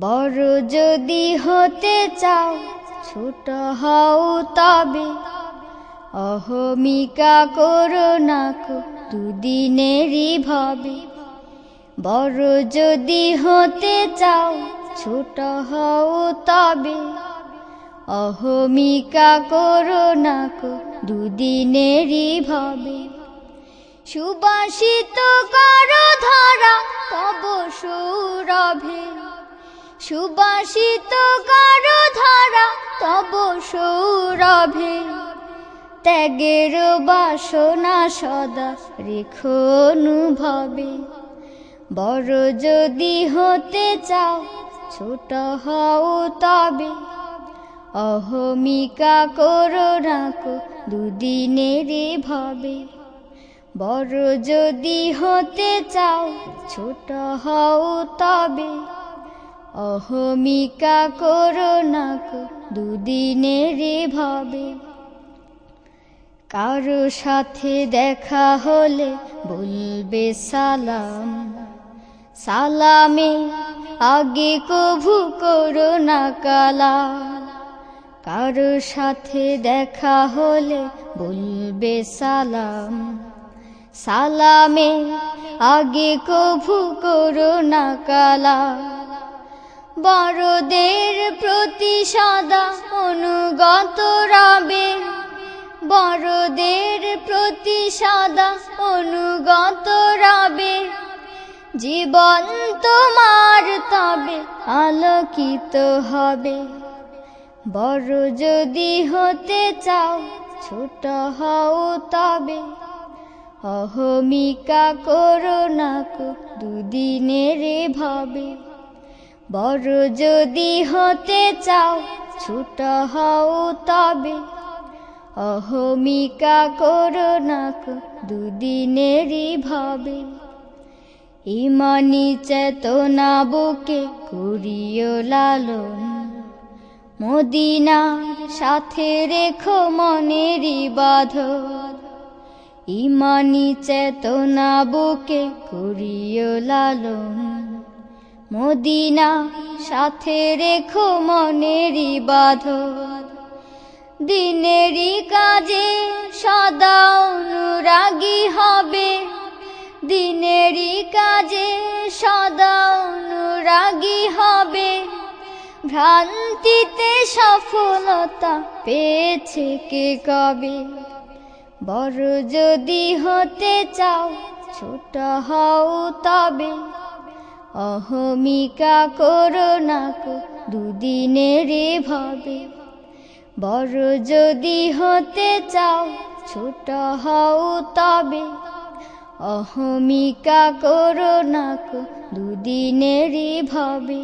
বড় যদি হতে চাও, ছোট হও তবে। অহমিকা করো না কো দুদিনেরই ভবে। বড় যদি হতে চাও, ছোট হও তবে। অহমিকা করো না কো দুদিনেরই ভবে। সুবাসিত করো ধারা, তব সৌরভে। সুবাসিত করো ধারা তব সৌরভে। ত্যাগের বাসনা সদা রেখো অনুভবে। বড় যদি হতে চাও, ছোট হও তবে। অহমিকা করো রাখো দুদিনের ভাবে বড় যদি হতে চাও, ছোট হও তবে। অহমিকা করো নাকো দুদিনের ভাবে কারও সাথে দেখা হলে বলবে সালাম। সালামে আগে কভু করো না কালা কারও সাথে দেখা হলে বলবে সালাম। সালামে আগে কভু করো না কালা বড়দের প্রতি সদা অনুগত রবে। বড়দের প্রতি সদা অনুগত রবে। জীবন তোমার তবে আলোকিত হবে। বড় যদি হতে চাও ছোট হও তবে। অহমিকা করো না কো দুদিনের ভাবে। বড় যদি হতে চাও, ছোট হও তবে। অহমিকা করো না দুদিনেরই ভাবে। ইমানি চেতনা বুকে করিও লালন। মদিনার সাথে রেখো মনেরই বাঁধন। ইমানি চেতনা বুকে করিও লালন। মদিনা, সাথে রেখো মনেরই বাঁধন। দিনেরই কাজে সদা অনুরাগী হবে। দিনেরই কাজে সদা অনুরাগী হবে। ভ্রান্তিতে সফলতা পেয়েছে কে কবে? বড় যদি হতে চাও, ছোট হও তবে। অহমিকা করো না কো, দুদিনের ভাবে বড় যদি হতে চাও, ছোট হও তবে। অহমিকা করো না কো, দুদিনের ভাবে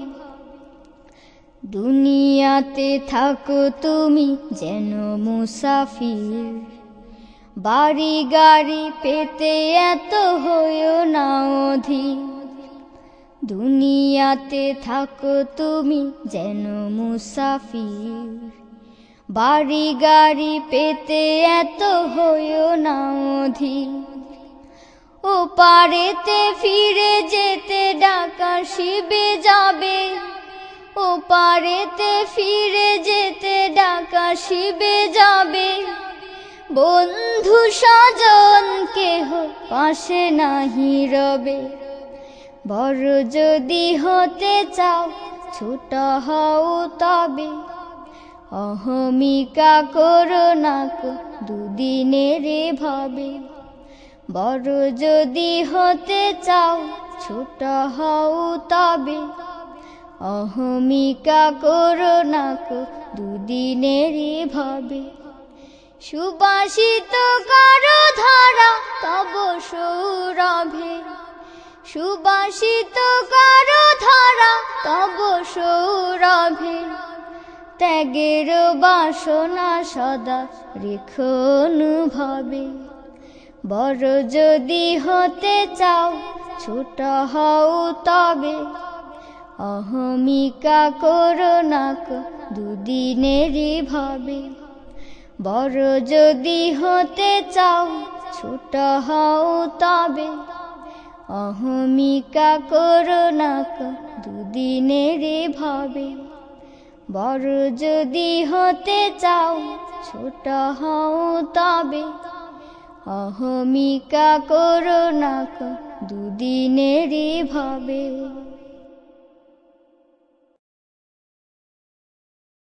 দুনিয়াতে থাকো তুমি যেন মুসাফির। বাড়ি গাড়ি পেতে এত হয়েও না অধীর। দুনিয়াতে থাকো তুমি যেন মুসাফির। বাড়ি গাড়ি পেতে এত হয়েও না অধীর। ও পারেতে ফিরে যেতে ডাকা শিবে যাবে। ও পারেতে ফিরে যেতে ডাকা শিবে যাবে। বন্ধু স্বজন কেহ পাশে নাহি রবে। বড় যদি হতে চাও, ছোট হও তবে। অহমিকা করো না কো দুদিনের ভাবে। বড় যদি হতে চাও, ছোট হও তবে। অহমিকা করো না কো দুদিনের ভাবে। সুবাসিত করো ধারা, তব সৌরভে। সুবাসিত করো ধারা তব সৌরভে। ত্যাগের বাসনা সদা রেখো অনুভবে বড় যদি হতে চাও, ছোট হও তবে। অহমিকা করো না কো দুদিনেরই ভাবে। বড় যদি হতে চাও, ছোট হও তবে। অহমিকা করো না কো দুদিনের ভাবে বড় যদি হতে চাও, ছোট হও তবে। অহমিকা করো না কো দুদিনের ভাবে